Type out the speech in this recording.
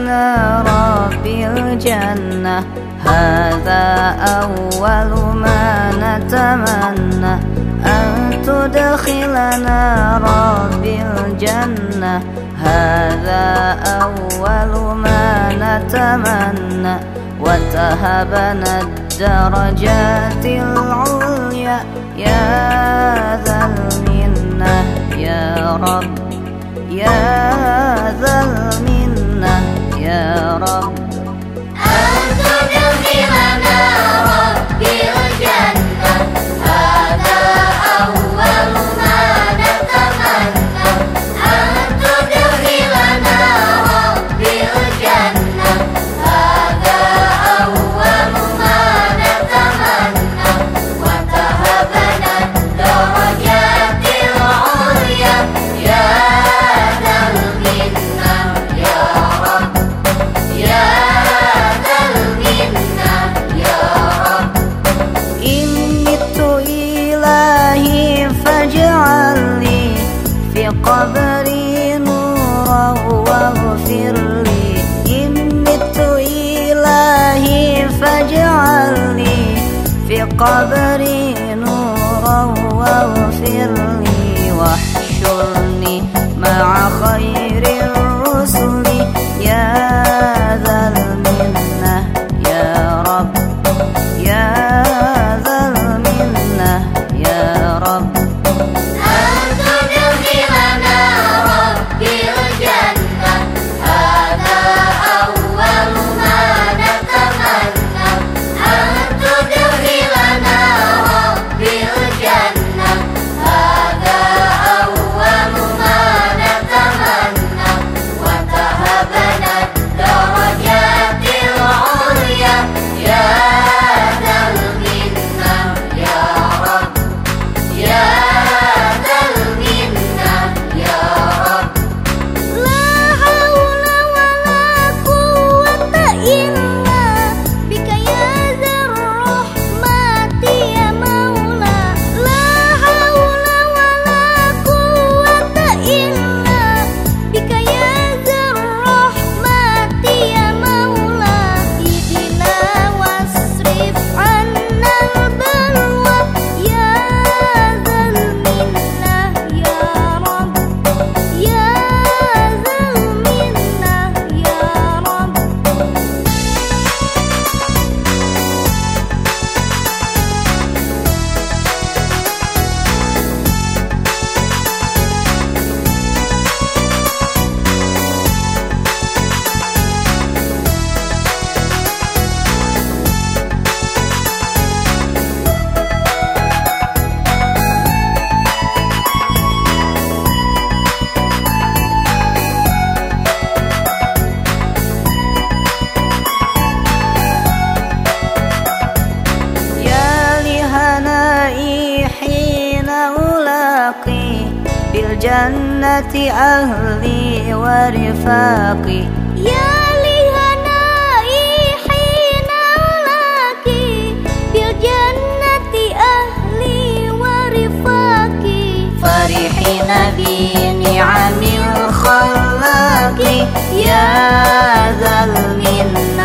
لنا رب الجنة. هذا أول ما نتمنى أن تدخلنا رب الجنة. هذا أول ما نتمنى. وتهبنا الدرجات العليا. يا Anam قبل أهلي ورفاقي. يا لهنائي حين ألاكي في جنة أهلي ورفاقي. فرحين بنعم الخلاق يا ذا المنة